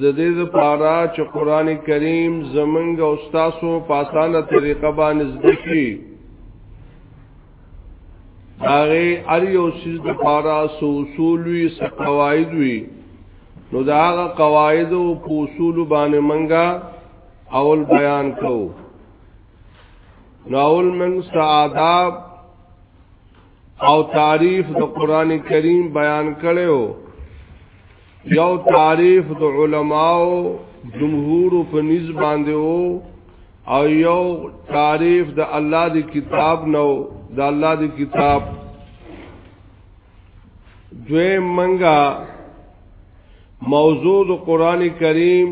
د دې لپاره چې قران کریم زمنګ او استادو په اسانه طریقه باندې زده شي هغه ار یو سیز د پارا سو اصول وی س قواعد وی نو دا هغه قواعد او اصول باندې منګه اول بیان کو نو اول من سعاداب او تعریف د قران کریم بیان کړو یو تعریف د علماو جمهور په نس باندې وو او یو تعریف د الله دی کتاب نو د الله دی کتاب دوی منګه موضوع د قران کریم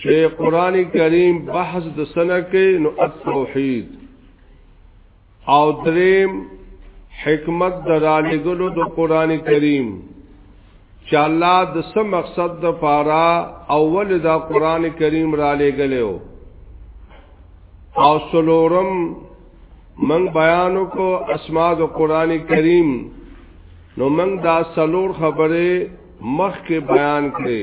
چې قران کریم بحث د سنه کې نو التوحید او دریم حکمت درالګلو د قران کریم چې الله د سم مقصد د پاره اول دا قران کریم را لګلو او سلورم من بیانو کو اسماء د قران کریم نو من دا سلور خبره مخ کې بیان کړي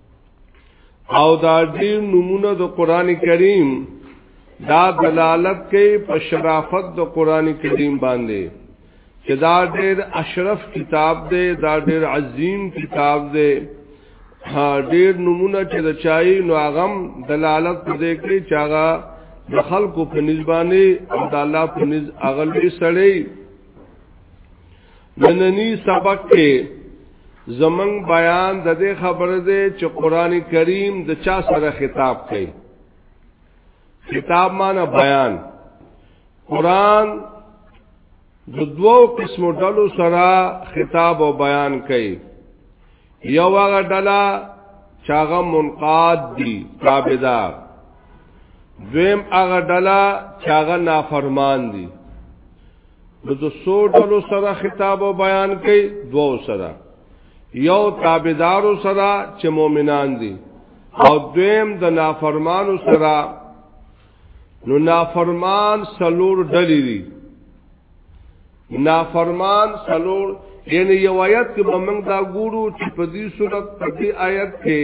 او دا ډیر نمونه د قران کریم دا دلالت کوي په شرافت د قران کریم باندې چې دا ډیر اشرف کتاب دی دا ډیر عظیم کتاب دی ها ډیر نمونه چې د چای نو غم دلالت دې کوي چې هغه د خلکو په نسبانه او د الله په نس اغلې سړی نننی سبق کې زمنګ بیان د دې خبره ده چې قران کریم د چا سره خطاب کوي خطاب معنی بیان قران د دوو قسمو ډلو سره خطاب او بیان کوي یو هغه ډله چاغه منقاد دي تابعدار دویم هغه ډله چاغه نافرمان دي نو د سو ډلو سره خطاب او بیان کوي دوو سره یو تابعدارو سره چې مؤمنان دي او دویم د نافرمانو سره نو نافرمان سلور ډلې دي نافرمان سلور یعنی یو آیت کې موږ دا ګورو چې په دې صورت په دې آیت کې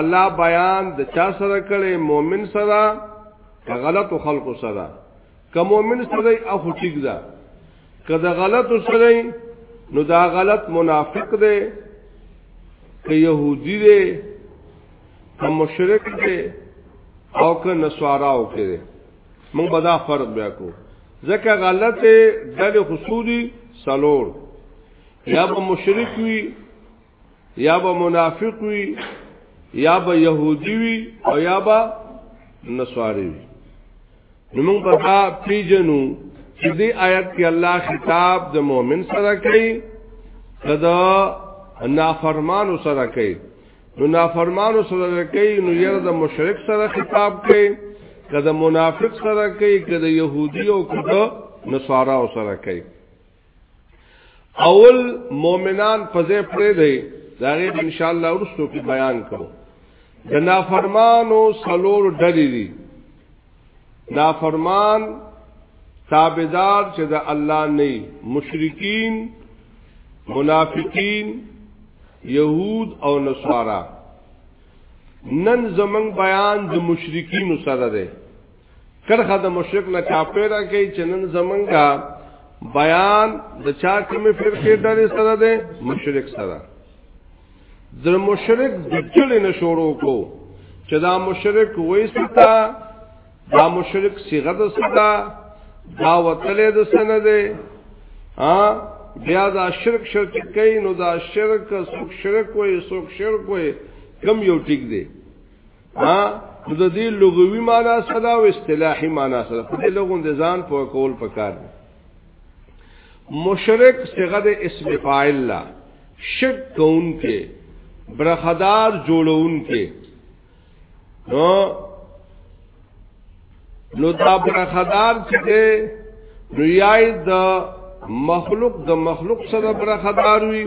الله بیان د چا سره کړي مؤمن سره غلط خلق سره که مؤمن سره او خو ټیک ده که د غلط سره نو دا غلط منافق دی که يهودي دی که مشرک دی او که نسواراو کې دی موږ به دا فرق بیا کو ځکه غلط دل خصوصي سلور یا به مشرک وي یا به منافق وي یا به يهودي وي او یا به نصاری وي موږ په تا پیجنو چې دې آیت کې الله خطاب د مؤمن سره کوي کدا نافرمانو سره کوي نو نافرمانو سره کوي نو یره د مشرک سره خطاب کوي کدا منافق سره کوي کدا يهودي او کدا نصارا سره کوي اول مؤمنان په ځای پرې دی دا غي ان شاء الله ورسو کې بیان کوو د نافرمانو سلور ډلې دي نافرمان تابعدار چې د الله نه مشرکین منافقین یهود او نصارا نن زمنګ بیان د مشرکین سره ده کرخه د مشرک نه چاپیرا کوي چې نن زمونږه بیان د چا کومې فرقې ډلې سره ده مشرک سره د مشرک د چلې نه شروع کو چې دا مشرک وې ستا دا مشرک صيغه د ستا دا وتلې د سنه ده ها بیا دا شرک شرک کوي نو دا شرک سوک شرک وې سوک شرک وې کم یو ټیک دی ها نو د دې لغوي معنی سره او اصطلاحي معنی سره په دې لغون د ځان په کول پکار دي مشرک صيغه د اسم فاعل لا شک کون کې برخدار جوړون کې نو نو دا برخدار چې دی نو یای د مخلوق د مخلوق سره برخدار وي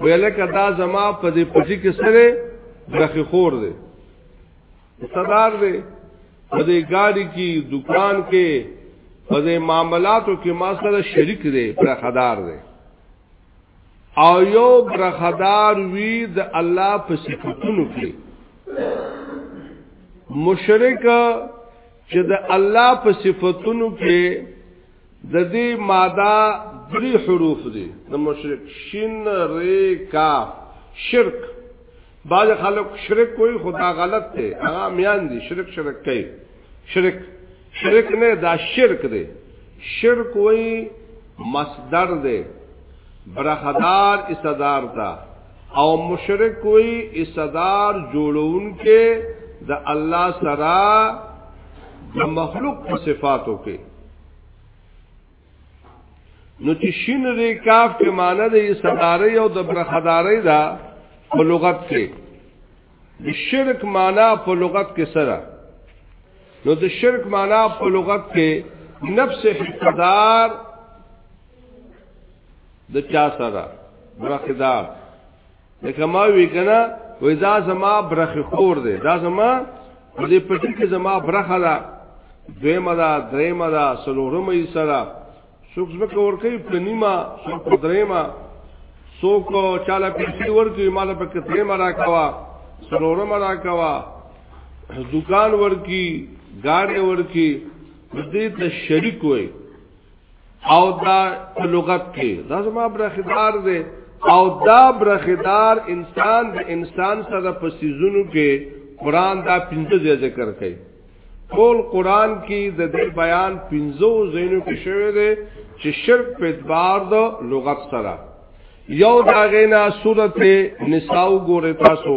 ویلکه دا زما په دې پټي کې سره برخي خور دی صدار دی په دې ګاډي کې دکان کې په دې معاملاتو کې ما سره شریک دی برخدار دی او یو برخدار وی د الله په صفاتونو کې مشرک چې د الله په صفاتونو کې د دې ماده درې حروف دي د مشرک شین ر کاف شرک بعض خلک شرک کوئی خدا غلط ته هغه میان دي شرک شرک کوي شرک شرک نه دا شرک دی شرک وای مصدر دی برخدار استدار تا او مشرک وای استدار جوړون کې د الله سره د مخلوق په صفاتو کې نو چې شین ری کاف کې معنی د صداري او د برخداري دا په لغت کې د شرک معنی په لغت کې سره نو د شرک معنی په لغت کې نفس حصدار د چا سره برخدار لکه ما وی کنه وې دا زما برخه خور دی دا زما دې پټي کې زما برخه ده دویمه ده دریمه ده سلورمه یې سره څوک زمکه ورکې په نیمه څوک دریمه څوک چاله پیسې ورکې مال په کې دریمه راکوا سلورمه راکوا دکان ورکی گاڑی ورکی دې ته شریک وای او دا لغت کې دا زما برخدار دی او دا برخدار انسان د انسان سره په سيزونو کې قران دا پنځه ځای ذکر کوي ټول قران کې د دې بیان پنځو زینو کې شوی دی چې شرک په اعتبار د لغت سره یو داغینا سورته نساء ګوره تاسو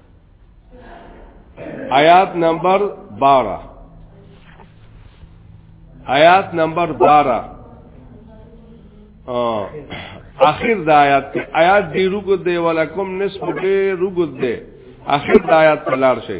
آیات نمبر 12 آیات نمبر 12 اخر د آیات کې آیات دی رګو دی ولکم نصف دی رګو دی اخر د آیات تلار شي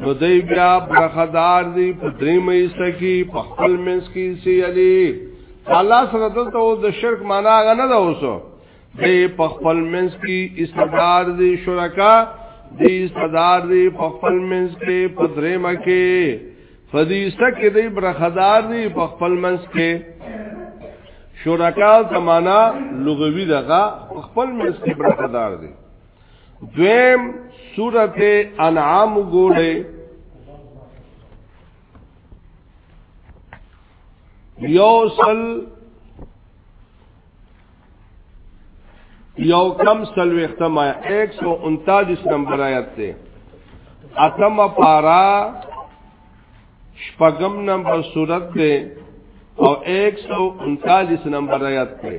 نو دی بیا برخدار دی په درې مې سکی په خپل منس کې سی علی الله سره دلته او د شرک معنا غنه دا اوسو دی په خپل منس کې استدار دی شرکا دی استدار دی په خپل منس کې په درې مکه فدی سکه دی برخدار دی په خپل منس کې شرکا زمانہ لغوی دغه خپل منس کې برخدار دی دویم سورت انعام گوڑے یوسل یو کم سلو اختم آیا ایک سو انتالیس نمبر آیت تے اتم پارا شپگم نمبر سورت تے او ایک سو انتالیس نمبر آیت تے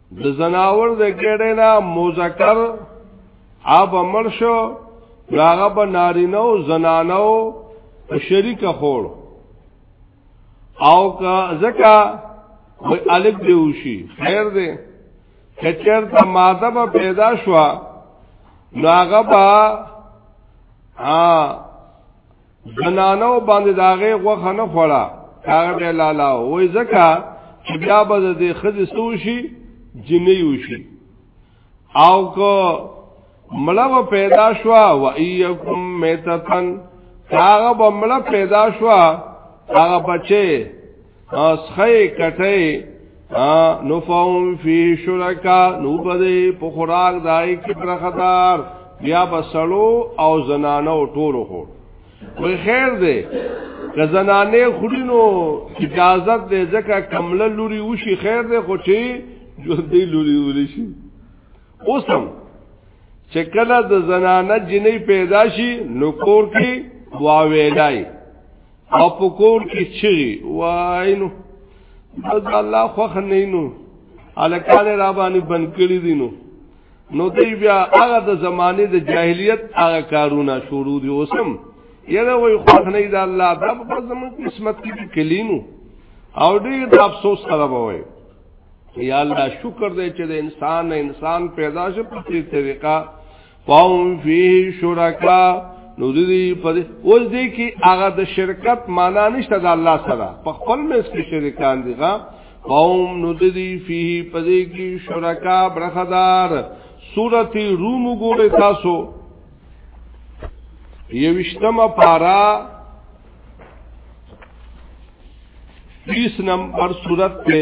د زناور د ګډه نه مذکر اب امر شو داغه به نارینو زنانو شریک خور او کا زکا وی الک دیوشی خیر دی کچر تا ماده با پیدا شوا ناغا با زنانو باندې داغه غوخه نه خوړه هغه به لالا وای زکه چې بیا به د خزې سوشي جنې وشي او کو ملو پیدا شوا و ایکم میتتن هغه بمړه پیدا شوا هغه بچي اسخی کټه نو فهم فی شرکا نو بده په خوراک دای کی برخدار بیا بسلو او زنانو ټولو خو وی خیر دی که زنانه خورینو اجازت دی ځکه کمله لوري وشي خیر دی خو چې ژوندې لوري ولشي اوسم چې کله د زنانه جنې پیدا شي نو کور کې واویلای او په کور کې چغي وای نو بس الله خوخ نه نو الکان را باندې بند کړی دي نو نو دی بیا هغه د زمانه د جاهلیت هغه کارونه شروع دي اوسم یره وای خوخ نه دا الله دا په زمو قسمت کې کلینو او ډیر د افسوس سره وای یا الله شکر دې چې د انسان انسان پیدا شو په طریقه فهم فيه شرکا نو دې په اوس دې کې هغه د شرکت معنا نشته د الله سره په خپل مې څه شریکان دي ها قوم نو دې فيه په دې کې شرکا برخدار سورته روم ګوره تاسو یوشتمه پارا 30 نمبر سورته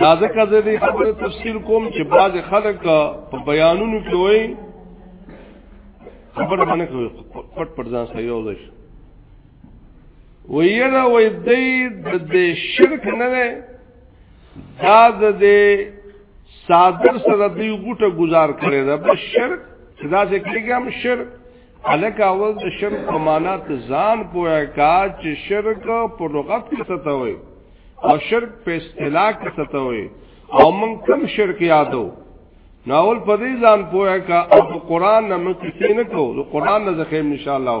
دا ځکه زه دې خبره تفصیل کوم چې بعض خلک په بیانونو کې وایي خبر باندې کوي پټ پټ ځان سره یو ځای ویره وې دې د شرک نه نه دا د دې صادر سره دې غټه گزار کړي دا به شرک چې دا څه کېږي هم شرک الک اول د شرک په معنا ته ځان پوهه کا چې شرک په لغت کې څه ته وي او شرک په اصطلاح کې څه ته وي او من کم شرک یادو ناول په دې ځان پوهه کا او قرآن نه مې کیسې نه کو د قرآن نه ځخیم ان شاء الله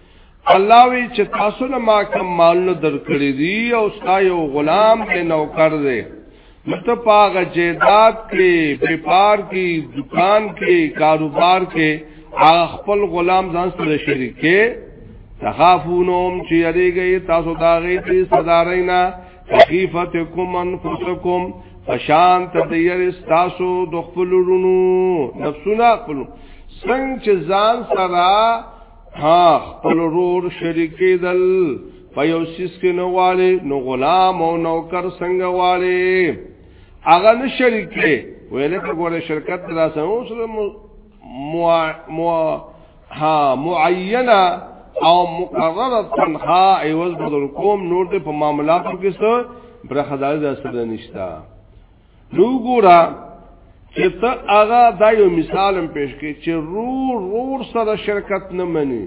الله وی چې تاسو له ما کوم مالونه درکړي دي او ستا یو غلام دې نوکر دی مته پاغه جیدات کې بیپار کې دکان کې کاروبار کې هغه خپل غلام ځان سره شریکې تخافونهم چې یریږي تاسو دا غي دې صدارینا خفیفتکم انفسکم فشان تدیر تاسو د خپل رونو نفسونه خپل څنګه چې ځان سره ها خپل رور شریکی دل په یو سیس کې نو والي نو غلام او نوکر څنګه والي هغه نه شریکه ویلې په ګوره شرکت دا سمو سره مو مو ها معینه او مقرره تنخوا ایواز بدل کوم نور دې په معاملاتو کې څه برخداري دا سره نشتا نو ګورا چې ته هغه دا یو مثال هم پیش کړي چې رور رور سره شرکت نه مني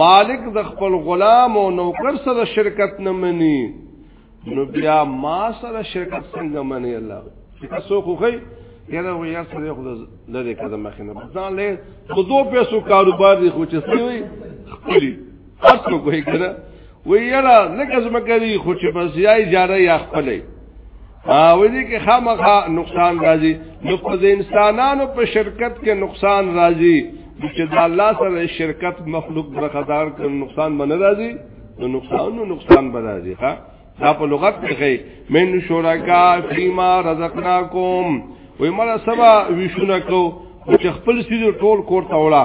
مالک د خپل غلام او نوکر سره شرکت نه مني نو بیا ما سره شرکت څنګه مني الله چې څوک خوخی یره و یا سره خو لری کده مخینه ځان له خو دو پیسو کاروبار دی خو چې سوی خپلی اصل کوي کنه وی یرا لکه زمکه دی خو چې بس یا اجاره یا خپلې او دې کې خامخا نقصان راځي نو په انسانانو په شرکت کې نقصان راځي چې د الله سره شرکت مخلوق برخدار کړي نقصان باندې راځي نو نقصان نو نقصان به راځي ها دا په لغت کې من شرکا فيما رزقناکم وې مله سبا وښونه کو چې خپل سیدو ټول کور ته وړه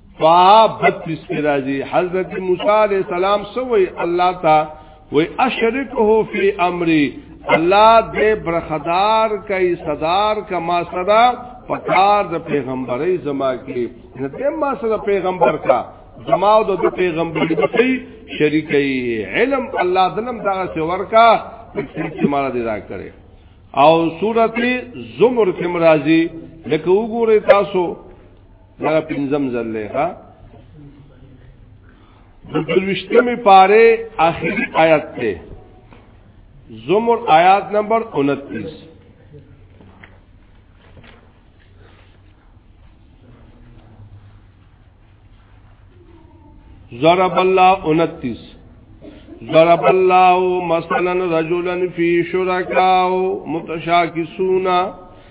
فا بطیس کی رازی حضرت موسی علیہ السلام سوئی اللہ تا وی اشرکه فی امری اللہ دے برخدار کئی صدار کا ما صدا پکار د پیغمبري زما کی نتے ما صدا پیغمبر کا زما او د پیغمبري بسی شریکی علم اللہ دنم دا سور کا چې مالا دی را کرے او سورت زمر کم رازی لکه وګوره تاسو دا پنځم ځل دی ها د دروشتمې پاره اخري آیات ته زمر آیات نمبر 29 ضرب الله 29 ضرب الله مثلا رجلا في شركاء متشاكسون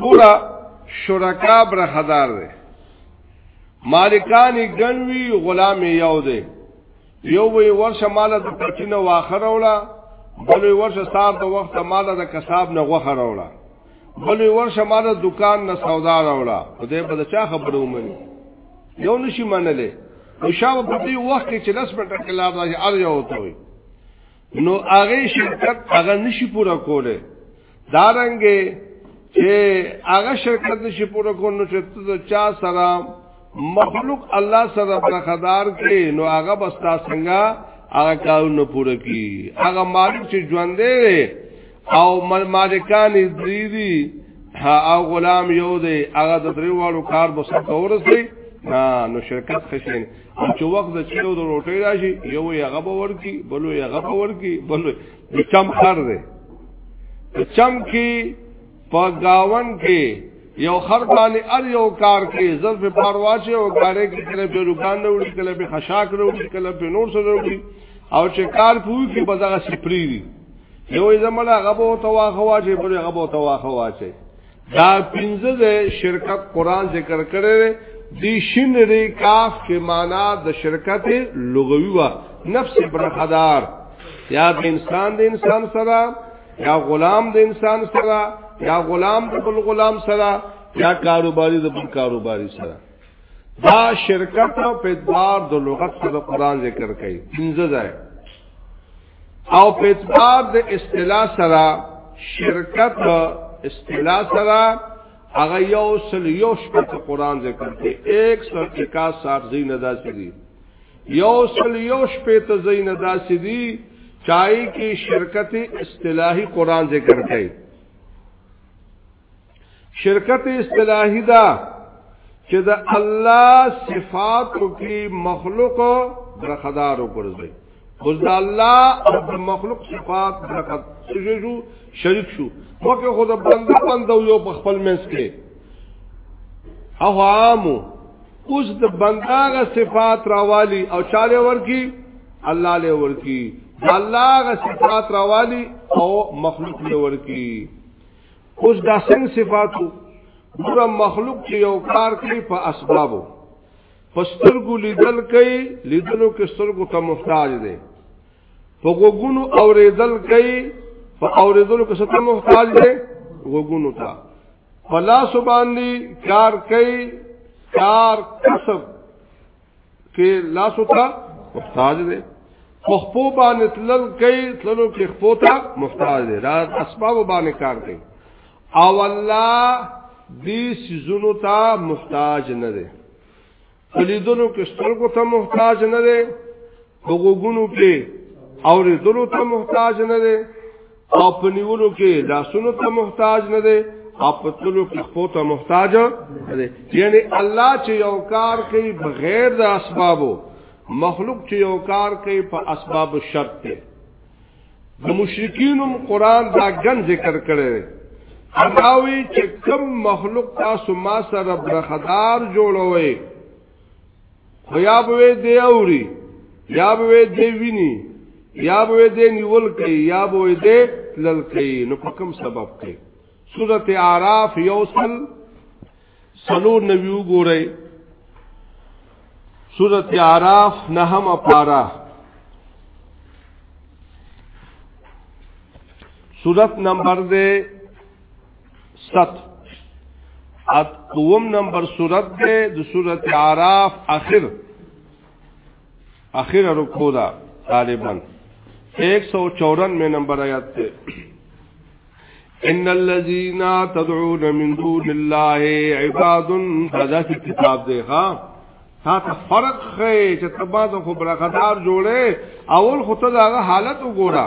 ګورا شرکا برخدار دی مالکانی ګنوی غلام یو دی یو وی ورشه مال د پټینه واخره ولا بل وی ورشه سار د وخت مال د کساب نه غوخره ولا بل وی ورشه مال د دکان نه سودا راولا خدای په چا خبرو منی یو نشي منلې او شاو په دې وخت کې چې لس منټه کې لا راځي ار یو ته وي نو هغه شرکت هغه نشي پورا کوله دارنګ چې هغه شرکت نشي پورا کول نو چې ته چا سره مخلوق الله سره برخدار کې نو هغه بستا څنګه هغه کارونه پوره کی هغه مالک چې ژوند دی او مالکان دې دي او غلام یو دی هغه د دریوالو کار بسته ورسي نو شرکت خشین چې وخت د چیو د روټي راشي یو یې هغه باور کی بلو یې هغه باور کی بلو د چم خر دی چم کی په گاون کې یو خر باندې ار یو کار کې ظرف پارواچه او کارې کې کله په روکان نه وړي کله په خشاک نه وړي کله په نور سره وړي او چې کار پوي کې بزغه سپری دی یو زمله غبو تواخوا چې په غبو تواخوا چې دا پنځه د شرکت قران ذکر کړي دی شین ری کاف کې معنا د شرکت لغوي وا نفس برخدار یا د انسان د انسان سره یا غلام د انسان سره یا غلام د بل غلام سره یا کاروباری د بل کاروباری سره دا شرکت په ادوار د لغت سره قران ذکر کوي پنځه ځای او په اعتبار د اصطلاح سره شرکت اصطلاح سره هغه یو سل یو شپه ته قران ذکر کوي 161 سات زین ادا سړي یو سل یو شپه ته زین ادا سړي چای کې شرکت اصطلاحي قران ذکر کوي شرکت اصطلاحی دا چې د الله صفات کې مخلوق برخدار وګرځي اوس د الله او د مخلوق صفات برخد شو شریک شو مکه خود بنده بنده یو په خپل منځ کې او عامو اوس د بنداغه صفات راوالی او چاله ورکی الله له ورکی الله غ صفات راوالی او مخلوق له ورکی اوس دا څنګه صفاتو ګور مخلوق چې یو کار کوي په اسبابو پسترګو لیدل کوي لیدلو کې سترګو ته محتاج دی په غوګونو اوریدل کوي په اوریدلو کې سترګو محتاج دی غوګونو ته په لاس باندې کار کوي کار کسب کې لاس ته محتاج دی خپو باندې تلل کوي تللو کې خپو ته محتاج دی دا اسباب باندې کار کوي او الله دې سيزونو ته محتاج نه دی ولیدونو کې سترګو ته محتاج نه دی وګونو کې اوریدلو ته محتاج نه دی او په نیولو کې لاسونو ته محتاج نه دی او په تلو کې خو ته محتاج نه دی یعنی الله چې یو کار کوي بغیر د اسبابو مخلوق چې یو کار کوي په اسباب شرط دی د مشرکینو قران دا ګن ذکر کړی دی اغاوی چې کم مخلوق تاسو ما سره برخدار جوړوي خو یا به دی اوري یا به دی ویني یا به دی نیول کوي یا به دی تلل کوي نو په کوم سبب کوي سورته اعراف یوصل سلو نبیو ګورئ سورت عراف نهم اپارا سورت نمبر دے ست ات دوم نمبر صورت دے دو صورت عراف اخر اخر رکو دا طالبا ایک سو چورن میں نمبر آیت دے ان الذين تدعون من دون الله عباد فذا کتاب دے ہاں تا ته فرق خې چې تبا د خبره قدار جوړې اول خو ته دا حالت وګوره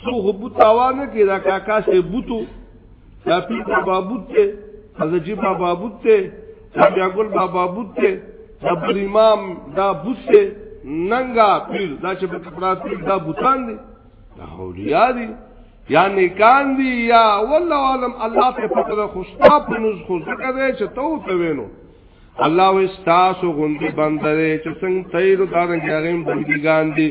سو خو بوت آوانه کې دا کاکا سه بوتو دا پیر بابا بوت ته حضرجی بابا بوت ته دا بیاګل بابا بوت ته دا بر امام دا بوت ته ننګا پیر دا چې په کپڑا پیر دا بوتان دي دا اولیاء دي یا نیکان دي یا والله عالم الله ته پتره خوشتا په نوز خو ځکه دی چې تو ته وینو الله واستاسو غوندي بندره چې څنګه تیر دارنګ هغه بندګان دي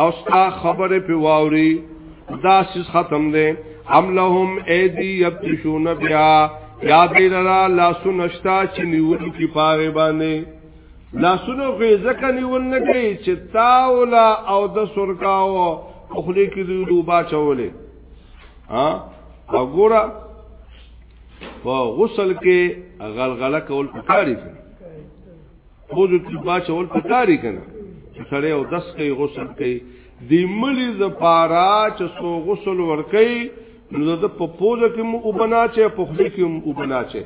او ستا خبره په واوري دا سیس ختم دی ام لهم ایدی یبتشون بیا یا بیلرا لاسو نشتا چې نیول کی پاره باندې لاسونو خو ځکه نیول نه کوي چې تاولا او د سرکاو خپلې کې دی دوبا چولې ها وګوره په غسل کې غلغله کول پکاري خو د تبا چول پکاري کنه سړی او دس کوي غسل کوي د ملي د پارا چې سو غسل ور کوي نو د په پوزه کې مو وبنا چې په خله کې مو وبنا چې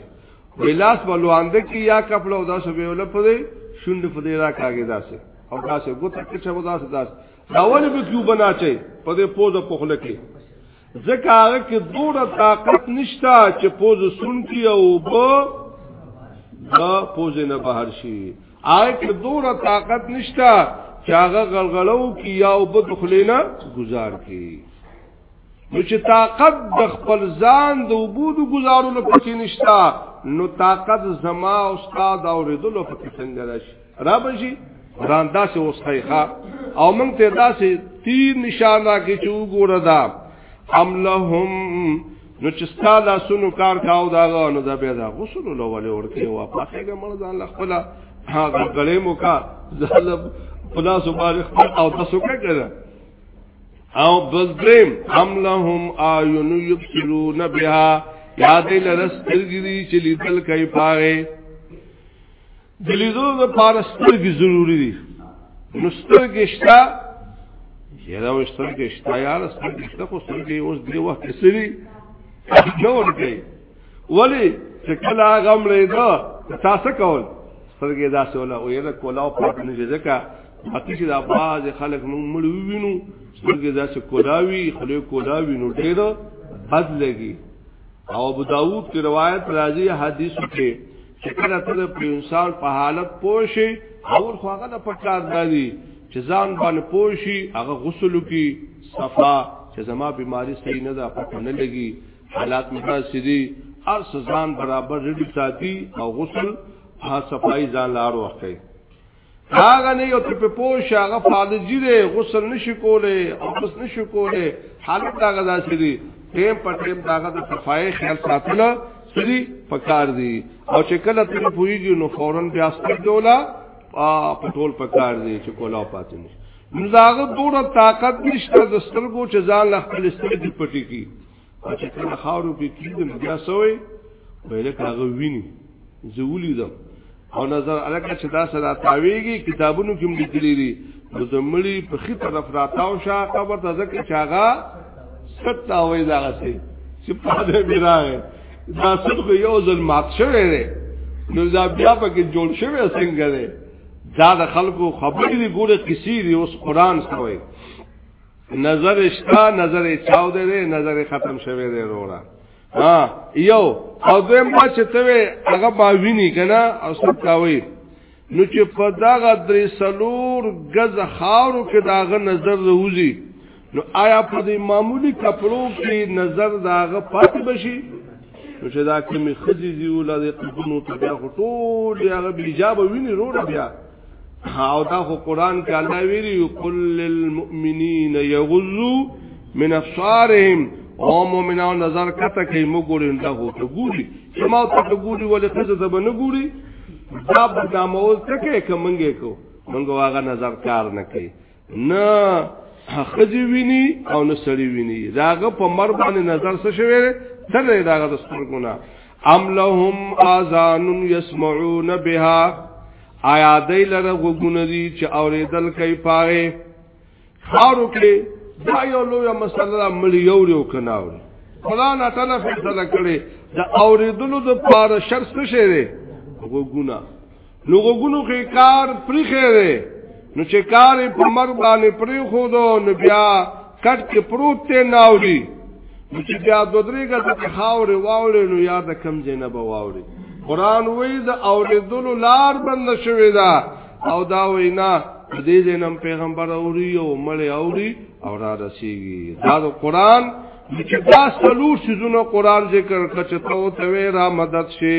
ولاس بلواند کې یا کپل او داس به ول په دې شوند په دې را کاږي داسې او داسې ګوت کې چې وداس داس داول به کیو بنا چې په دې پوزه په خله کې ځکه هغه کې دوره طاقت نشته چې پوز سن کی او بو دا پوز نه بهر شي هغه کې دوره طاقت نشته چې هغه غلغلو کی یا او بو دخلینا گزار کی نو چې طاقت د خپل ځان د وبود گزارولو پکې نشته نو طاقت زما او استاد اوریدلو پکې څنګه راشي را بشي قران داسې اوس خیخه او موږ ته داسې تیر نشان را کې چې وګوره دا ام لهم نو چې ستاله سونو کار کاو دا نو دا به دا غسل لولې ورته وا پاتېګه مړ ځان لخپل هغه غلې مو کا ظالم خلاص باندې خپل او تاسو کړه او بزدریم ام لهم آیون یبسلون بها یادې لرسترګي چې لیدل کوي پاره د لیدو لپاره سترګې ضروری دي نو سترګې شته یاره و سترګې شته یاره سترګې شته خو سترګې اوس دې وخت کې سری نه ورګي ولی چې کله هغه مړې ده تاسو کول سترګې داسې ولا او یې کولا او پټ نه ځکه حتی چې د باز خلک موږ مړ وینو سترګې داسې کولاوي خلې کولاوي نو ډېر بد لګي او ابو داوود کی روایت راځي حدیث کې چې کله ته د انسان په حالت پوښي اول خو هغه د پکار دی چې ځان باندې پوښي هغه غسل کی صفا چې زما بیماری صحیح نه ده پته نه لګي حالات متاسي دي هر ځان برابر رډی ساتي او غسل ها صفای ځان لار وخی هغه نه یو ته په پوش هغه فالجی دی غسل نشي کوله او بس نشي کوله حالت دا غدا سری ټیم په ټیم دا غدا صفای خیال ساتل سری پکار دی او چې کله ته پویږي نو فورن بیا ستډولا په ټول پکار دی چې کولا پاتې نشي مزاغه دوره طاقت نشته د سترګو چې ځان له خپل سترګې پټي کی او چې کله خاورو کې کیږي نو بیا سوې وې لکه هغه ویني زولي ده او نظر الکه چې دا سره تاویږي کتابونو کې موږ لیکلي دي نو د مړي په خي طرف راتاو شه قبر ته ځکه چې هغه ستا وې دا غسي چې پاده بیراغه دا سب خو یو ځل مات شوی دی نو دا بیا پکې جوړ شوی څنګه دی دا د خلکو خبرې دی ګوره کسی دی اوس قران سوی نظر شتا نظر چاو دے دے نظر ختم شوه دے روڑا ها یو او دویم ما چې ته هغه باوینی کنه او ستاوي نو چې په داغه درې سلور غز خاورو کې داغه نظر روزي نو آیا په دې معمولی کپړو کې نظر داغه پات بشي نو چې دا کمی خزي دی ولادي قبونو ته بیا ټول هغه بیجاب ویني روړ بیا او دا خو قران کې الله ویلي قل للمؤمنین یغزو من ابصارهم او مؤمنانو نظر کته کوي مګورین دا هو ته ګوري سما ته ګوري ولې خزه زبر نه ګوري دا بدنامول ته کې کومنګې کو منګو هغه نظر کار نه کوي نه خځې ویني او نه سړي ویني داغه په مر باندې نظر څه شوی تر داغه د سترګونه ام لهم اذان يسمعون بها آیا دای لره غوګونه دي چې اوریدل کوي پاره خارو کې دا یو لوی مسله مليو لري کناوي خدا نه تعالی فیصله کړي د اوریدلو د پاره شرط څه شي غوګونه نو غوګونو کې کار پرې خېره نو چې کار په مر باندې پرې خو دو نو بیا کټ کې پروت ته ناوړي نو چې بیا د درې غته خاورې واولې نو یاد کم جنې به واولې قران وې د اوریدلو لار بند شوې ده او دا وینا دې جنم پیغمبر اوري او مړ اوري او را رسیږي دا د قران چې دا سلو سيزونه قران ذکر کړ چې ته ته را مدد شي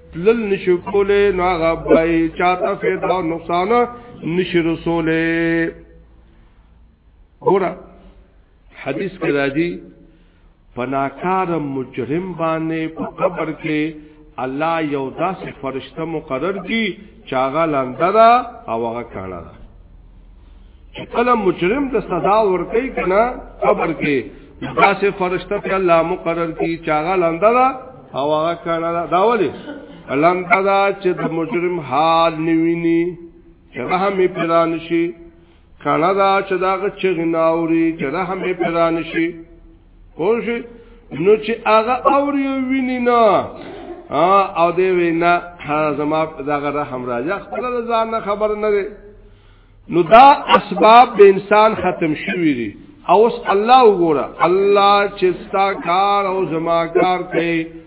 لل نشو کوله نو هغه بای چاته فیدا او نقصان نشي رسوله ګور حدیث کې راځي پناکار مجرم باندې په قبر کې الله یو داسې فرشته مقرر کی چاغه لاندرا او هغه کاڼه کله مجرم د سزا ورکړي کنا خبر کې دا سه فرشتہ په الله مقرر کی چاغه لنده دا او هغه کړه دا ولي لنده دا چې د مجرم حال نیویني چې رحم پیران شي کړه دا چې دا چغناوري چې رحم پیران شي پوه نو چې هغه اوري ویني نه او دی وینا زما دغه رحم راځه خپل ځان نه خبر نه دی نو دا اسباب به انسان ختم شوی دی او اوس الله وګوره الله چې ستا کار او زما کار کوي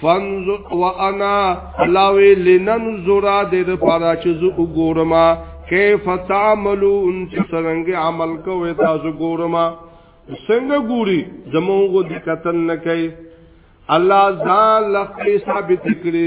فنظر وانا الله وی لننظر د دې پاره چې زه وګورم کیف تعملون چې څنګه عمل کوي تاسو ګورم څنګه ګوري زموږ د قتل نه کوي الله ځان لخي ثابت کړی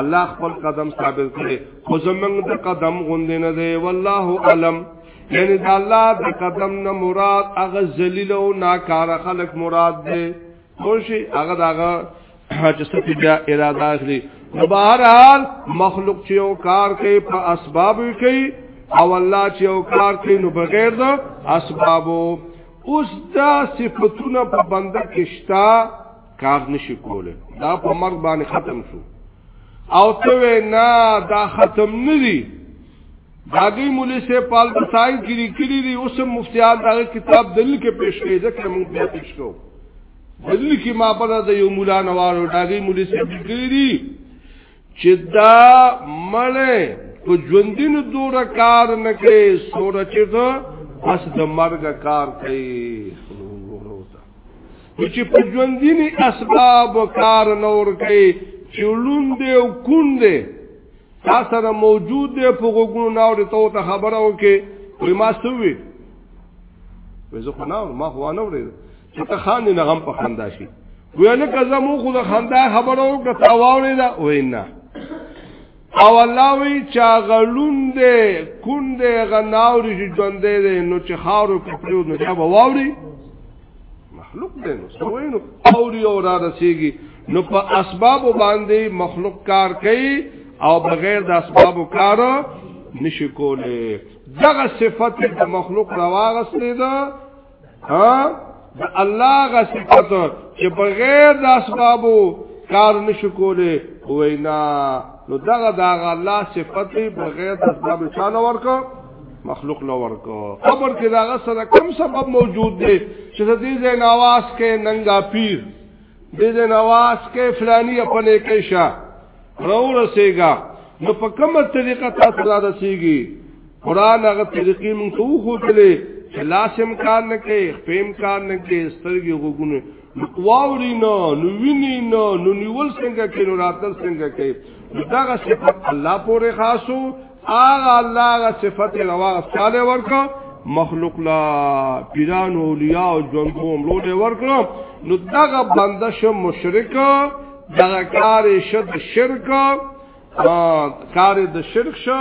الله خپل قدم ثابت کړي خو زمنګ د قدم غوندې نه دی والله علم یعنی د الله د قدم نه مراد هغه ذلیل او ناکار خلق مراد دی خوشي هغه داغه چې ستې بیا اراده اخلي نو بهرحال مخلوق چې او کار کوي په اسباب کوي او الله چې او کار کوي نو بغیر د اسبابو اوس دا صفاتونه په بنده کې شته کار نشي کوله دا په مرګ باندې ختم شو او ته نه دا ختم نه دي داګي مولي سه پال د ساين کې لیکلي دي اوس مفتیان دا کتاب دلیل کې پیش کړي ځکه موږ بیا پیش کوو دلیل کې ما په دا یو مولا نوارو داګي مولي سه لیکلي دي چې دا مړې په ژوندینو دور کار نه کوي سوره چې ته بس د مرګ کار کوي چې په ژوندینو اسباب کار نور کوي چولون دی او کون دی تا سره موجود دی په غوګونو ناوړې ته ته خبره وکې وې ما سوي وې زه خو ناوړ ما خو ناوړې چې ته خان نه غم په خندا شي ویل که زمو خو د خندا خبرو کته واورې دا وینا او الله وی چا غلون دې کون دې غناوري چې ژوند دې نو چې خارو کې پریو نو دا واوري مخلوق دې نو سوینو اوري او را رسیږي نو په اسباب باندې مخلوق کار کوي او بغیر د اسباب کار نشي کوله دغه صفت د مخلوق راوغسلې ده ها د الله غ صفات چې بغیر د اسبابو کار نشو کوله وینا نو دغه دغه الله صفات بغیر د اسبابو چاله ورکو مخلوق له ورکو خبر کې داغه سره کم سبب موجود دی چې د دې ځای نواز کې ننګا پیر دې ځای نواز کې فلانی خپل کې شاه رو رسېګا نو په کومه طریقه تاسو را رسېږي قران هغه طریقې مونږ ته وښودلې چې لاسم کار نه کوي خپېم کار نه کوي سترګې غوګونه واوري نه نو ویني نه نو نیول څنګه کوي نو راتل څنګه کوي دغه صفت الله پورې خاصو هغه الله هغه صفت روا صالح ورکو مخلوق لا پیران اولیاء او ژوندو عملو دې ورکړو نو دغه بنده شو مشرک دغه کار شد شرک کار د شرک شو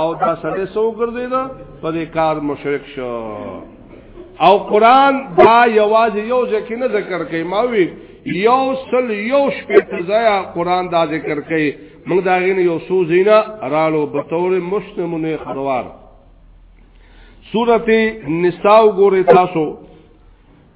او دا سړی سو ګرځید په دې کار مشرک شو او قران دا یواز یو ځکه نه ذکر کوي ماوی یو سل یو شپې تزایا قران دا ذکر کوي موږ دا غین یو سو زینا رالو به تور مشتمونه خروار سورته نساء ګوره تاسو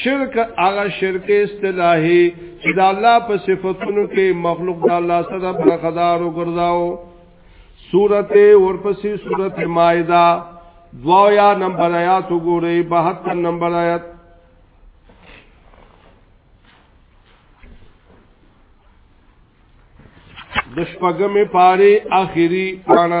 شرک هغه شرک اصطلاحي چې د الله په صفاتونو کې مخلوق د الله سره برخدار وګرځاو سورته ورپسې سورته مائده دوایا نمبر آیات وګورئ 72 نمبر آیات د شپږمې پاره اخیری پاڼه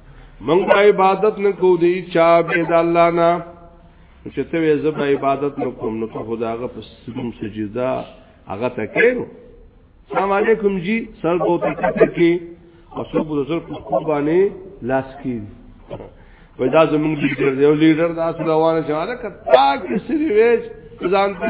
مونږ به عبادت نه کو دی چا به د الله نه چې ته یې زب عبادت نه کوم نو ته خداغه په سجدم سجدا هغه ته کینو السلام علیکم جی سر بو ته کې او څو بو زر په خو باندې لاس کې وای دا زمونږ لیډر دی او لیډر دا اصل روانه شواله کته کې سری وېج ځان ته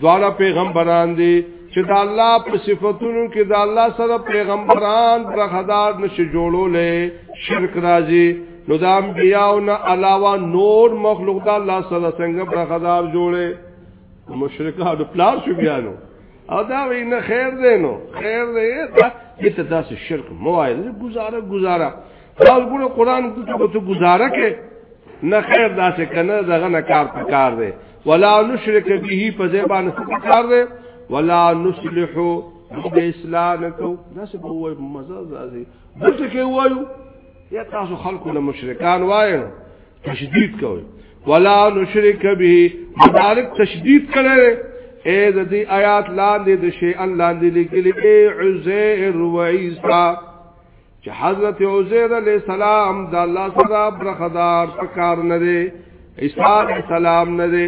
دواړه پیغمبران دي چې د الله په صفاتونو کې د الله سره پیغمبران برخدار نشي جوړولې شرک راځي نو د انبیانو نه علاوه نور مخلوق د الله سره څنګه برخدار جوړې مشرکان د پلار شو بیانو او دا وینه خیر دی نو خیر دی دا کته داسې شرک موایل گزاره گزاره دا ګوره قران ته ته گزاره کې نه خیر داسې کنه دغه نه کار پکار دی ولا نشرک به په ځای باندې کار دی ولا نصلح د اسلام کو دا څه په وای مزه راځي دلته کې وایو یا تاسو خلکو له مشرکان وایو تشدید کوي ولا نشرک به مدارک تشدید کړي اے د دې آیات لاندې د شی الله دې لیکلي اے عزیر و عیسی چې حضرت عزیر علیہ السلام د الله سره برخدار پکار نه دی عیسی علیہ السلام نه دی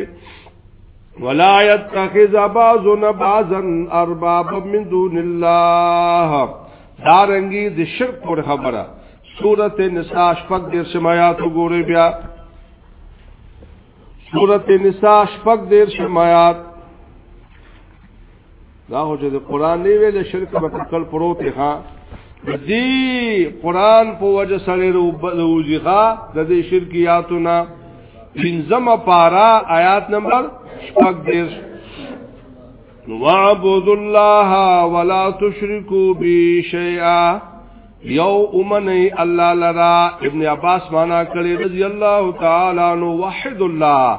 ولا يتخذ بعضنا بعضا اربابا من دون الله دارنګي د شرک پر خبره سورته نساء شپږ د سمايات وګوري بیا سورته نساء شپږ د سمايات دا هو چې قرآن نه ویل شرک په خپل پروت ښا دی قرآن په وجه سره روزي ښا د دې شرکیاتو نه پنځم پارا آیات نمبر شپږ دیر وعبد الله ولا تشركوا به شيئا یو امنی الله لرا ابن عباس معنا کړی رضی الله تعالی نو وحد الله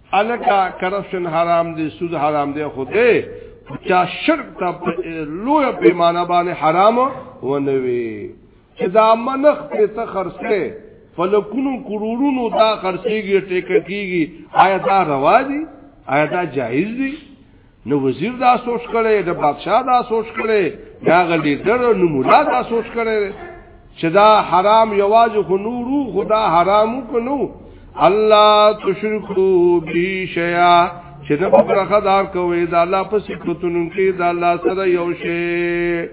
الکه کرپشن حرام دی سود حرام دی خو دې چا شرک ته لوی پیمانه باندې حرام ونوي چې دا منخ په تخرسه فلکونو کرورونو دا خرڅيږي ټیکه کیږي آیا دا روا دي آیا دا جایز دي نو وزیر دا سوچ کړي د بادشاہ دا سوچ کړي دا غلی ډېر نو مولا دا سوچ کړي چې دا حرام یواز خو نورو خدا حرامو کنو الله تشرکو بی شیا چې د برخه دار کوي دا الله په صفاتونو کې دا الله سره یو شی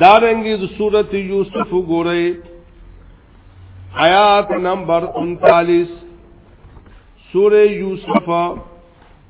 دا رنګي د صورت یوسف ګورئ آیات نمبر 39 سورہ یوسف